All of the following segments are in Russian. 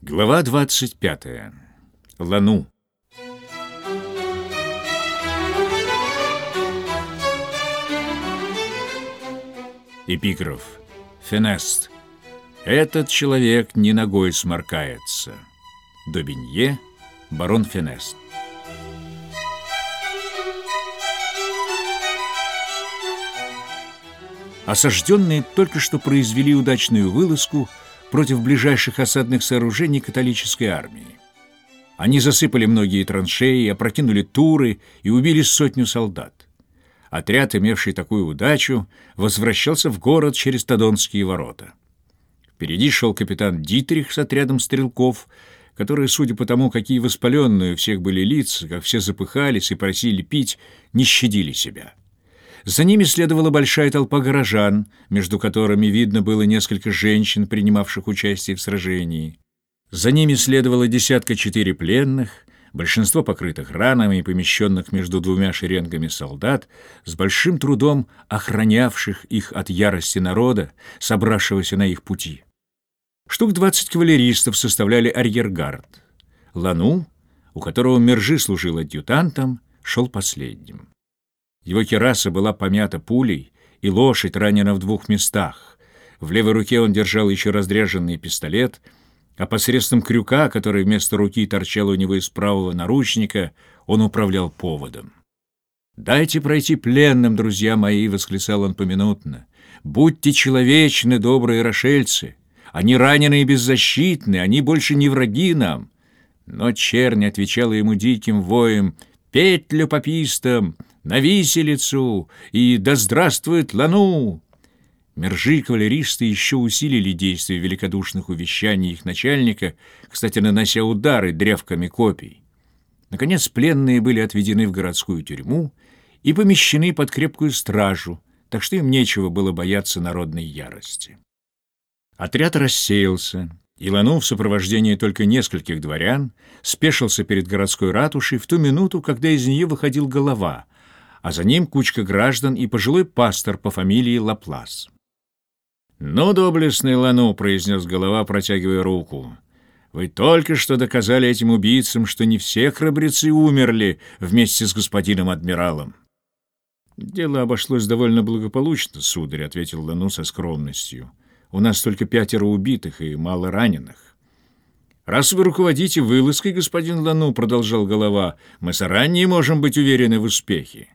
Глава 25. Лану. Эпиграф. Фенест. Этот человек не ногой сморкается. Добинье, барон Фенест. Осажденные только что произвели удачную вылазку – против ближайших осадных сооружений католической армии. Они засыпали многие траншеи, опрокинули туры и убили сотню солдат. Отряд, имевший такую удачу, возвращался в город через Тодонские ворота. Впереди шел капитан Дитрих с отрядом стрелков, которые, судя по тому, какие воспаленные у всех были лица, как все запыхались и просили пить, не щадили себя. За ними следовала большая толпа горожан, между которыми видно было несколько женщин, принимавших участие в сражении. За ними следовало десятка четыре пленных, большинство покрытых ранами и помещенных между двумя шеренгами солдат, с большим трудом охранявших их от ярости народа, собравшегося на их пути. Штук двадцать кавалеристов составляли арьергард. Лану, у которого Мержи служил адъютантом, шел последним. Его кераса была помята пулей, и лошадь ранена в двух местах. В левой руке он держал еще разряженный пистолет, а посредством крюка, который вместо руки торчал у него из правого наручника, он управлял поводом. «Дайте пройти пленным, друзья мои!» — восклицал он поминутно. «Будьте человечны, добрые рошельцы! Они ранены и беззащитны, они больше не враги нам!» Но чернь отвечала ему диким воем «Петлю попистам! На виселицу и да здравствует Лану!» Мержи кавалеристы еще усилили действие великодушных увещаний их начальника, кстати, нанося удары древками копий. Наконец, пленные были отведены в городскую тюрьму и помещены под крепкую стражу, так что им нечего было бояться народной ярости. Отряд рассеялся, и Лану в сопровождении только нескольких дворян спешился перед городской ратушей в ту минуту, когда из нее выходил голова — а за ним кучка граждан и пожилой пастор по фамилии Лаплас. «Ну, доблестный Лану», — произнес голова, протягивая руку, — «вы только что доказали этим убийцам, что не все храбрецы умерли вместе с господином адмиралом». «Дело обошлось довольно благополучно, сударь», — ответил Лану со скромностью. «У нас только пятеро убитых и мало раненых». «Раз вы руководите вылазкой, господин Лану», — продолжал голова, — «мы заранее можем быть уверены в успехе».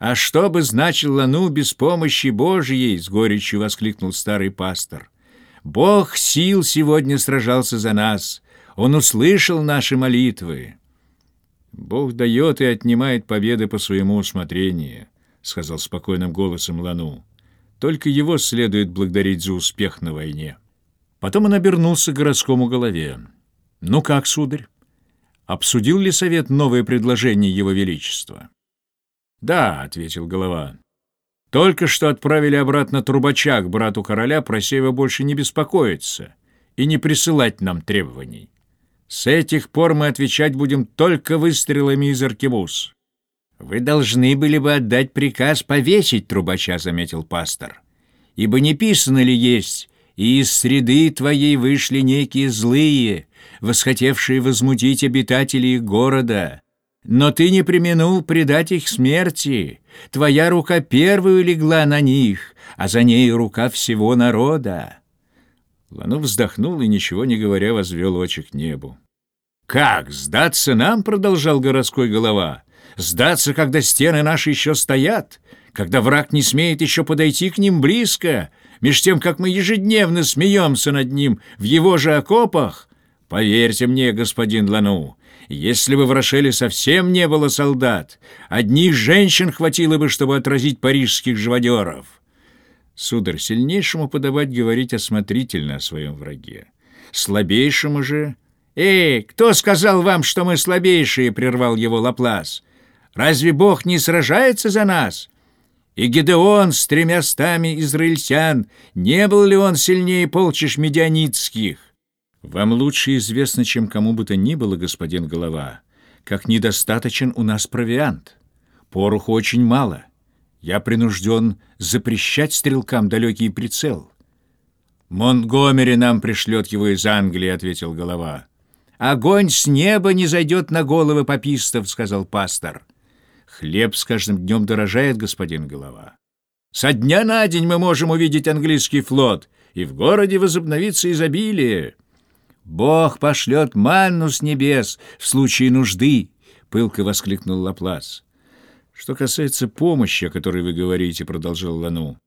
«А что бы значило ну без помощи Божьей?» — с горечью воскликнул старый пастор. «Бог сил сегодня сражался за нас. Он услышал наши молитвы». «Бог дает и отнимает победы по своему усмотрению», — сказал спокойным голосом Лану. «Только его следует благодарить за успех на войне». Потом он обернулся к городскому голове. «Ну как, сударь? Обсудил ли совет новое предложение его величества?» «Да», — ответил голова. «Только что отправили обратно трубача к брату короля, прося его больше не беспокоиться и не присылать нам требований. С этих пор мы отвечать будем только выстрелами из аркебуз». «Вы должны были бы отдать приказ повесить трубача», — заметил пастор. «Ибо не писано ли есть, и из среды твоей вышли некие злые, восхотевшие возмутить обитателей города». Но ты не применул предать их смерти. Твоя рука первую легла на них, а за ней рука всего народа. Лану вздохнул и, ничего не говоря, возвел очи к небу. «Как, сдаться нам?» — продолжал городской голова. «Сдаться, когда стены наши еще стоят, когда враг не смеет еще подойти к ним близко, меж тем, как мы ежедневно смеемся над ним в его же окопах? Поверьте мне, господин Лану, если бы в Рошеле совсем не было солдат, одних женщин хватило бы, чтобы отразить парижских живодеров. Сударь, сильнейшему подавать говорить осмотрительно о своем враге. Слабейшему же... «Эй, кто сказал вам, что мы слабейшие?» — прервал его Лаплас. «Разве Бог не сражается за нас?» И Гедеон с тремя стами израильтян, не был ли он сильнее полчищ медианицких? Вам лучше известно, чем кому бы то ни было, господин Голова, как недостаточен у нас провиант. Пороху очень мало. Я принужден запрещать стрелкам далекий прицел. «Монтгомери нам пришлет его из Англии», — ответил голова. «Огонь с неба не зайдет на головы попистов», — сказал пастор. «Хлеб с каждым днем дорожает, господин голова. Со дня на день мы можем увидеть английский флот, и в городе возобновится изобилие. Бог пошлет манну с небес в случае нужды», — пылко воскликнул Лаплас. «Что касается помощи, о которой вы говорите», — продолжал Лану,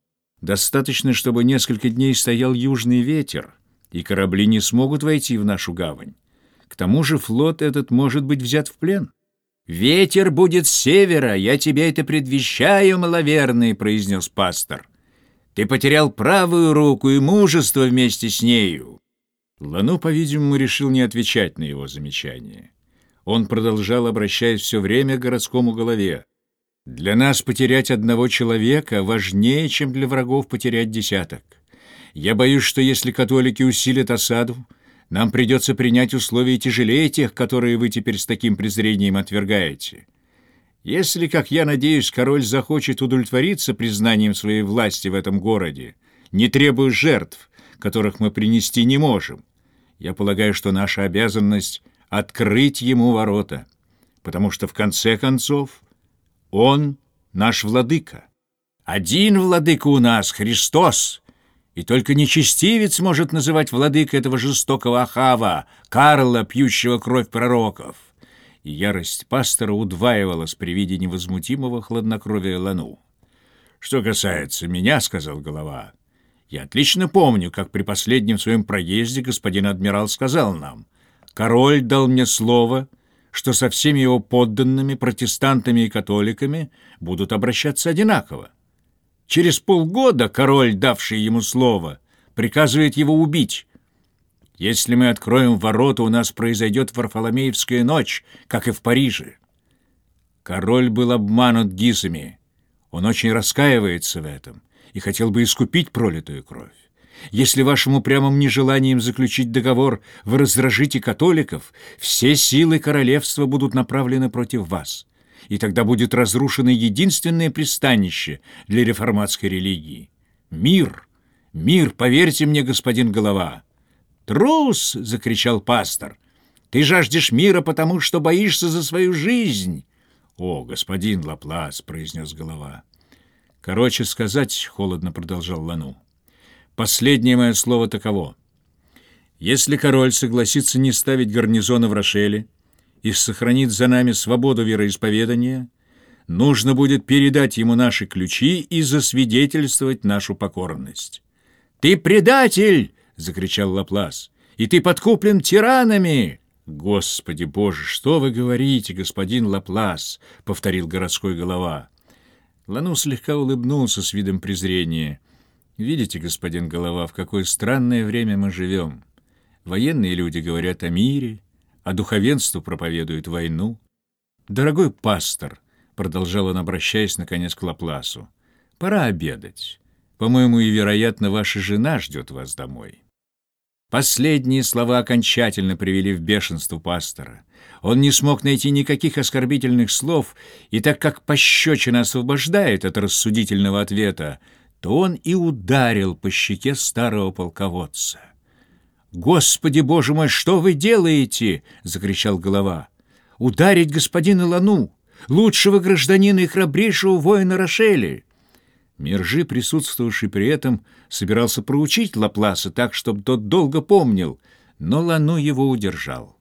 «достаточно, чтобы несколько дней стоял южный ветер, и корабли не смогут войти в нашу гавань. К тому же флот этот может быть взят в плен». «Ветер будет с севера, я тебе это предвещаю, маловерный», — произнес пастор. «Ты потерял правую руку и мужество вместе с нею». Лану, по-видимому, решил не отвечать на его замечание. Он продолжал, обращаясь все время к городскому голове. Для нас потерять одного человека важнее, чем для врагов потерять десяток. Я боюсь, что если католики усилят осаду, нам придется принять условия тяжелее тех, которые вы теперь с таким презрением отвергаете. Если, как я надеюсь, король захочет удовлетвориться признанием своей власти в этом городе, не требуя жертв, которых мы принести не можем, я полагаю, что наша обязанность — открыть ему ворота, потому что, в конце концов, он наш владыка. Один владыка у нас — Христос, и только нечестивец может называть владыкой этого жестокого Ахава, Карла, пьющего кровь пророков. И ярость пастора удваивалась при виде невозмутимого хладнокровия Лану. «Что касается меня, — сказал голова, — я отлично помню, как при последнем своем проезде господин адмирал сказал нам, король дал мне слово — что со всеми его подданными, протестантами и католиками, будут обращаться одинаково. Через полгода король, давший ему слово, приказывает его убить. Если мы откроем ворота, у нас произойдет Варфоломеевская ночь, как и в Париже. Король был обманут гизами. Он очень раскаивается в этом и хотел бы искупить пролитую кровь. Если вашим упрямым нежеланием заключить договор вы раздражите католиков, все силы королевства будут направлены против вас, и тогда будет разрушено единственное пристанище для реформатской религии. Мир! Мир, поверьте мне, господин Голова!» «Трус!» — закричал пастор. «Ты жаждешь мира, потому что боишься за свою жизнь!» «О, господин Лаплас!» — произнес Голова. «Короче сказать, — холодно продолжал Лану, — Последнее мое слово таково. Если король согласится не ставить гарнизона в Рошеле и сохранит за нами свободу вероисповедания, нужно будет передать ему наши ключи и засвидетельствовать нашу покорность. «Ты предатель!» — закричал Лаплас. «И ты подкуплен тиранами!» «Господи боже, что вы говорите, господин Лаплас?» — повторил городской голова. Лану слегка улыбнулся с видом презрения — Видите, господин Голова, в какое странное время мы живем. Военные люди говорят о мире, а духовенство проповедует войну. Дорогой пастор, продолжал он, обращаясь наконец к Лапласу, пора обедать. По-моему, и, вероятно, ваша жена ждет вас домой. Последние слова окончательно привели в бешенство пастора. Он не смог найти никаких оскорбительных слов, и так как пощечина освобождает от рассудительного ответа, то он и ударил по щеке старого полководца. «Господи, боже мой, что вы делаете?» — закричал голова. «Ударить господина Лану, лучшего гражданина и храбрейшего воина Рошели!» Мержи, присутствовавший при этом, собирался проучить Лапласа так, чтобы тот долго помнил, но Лану его удержал.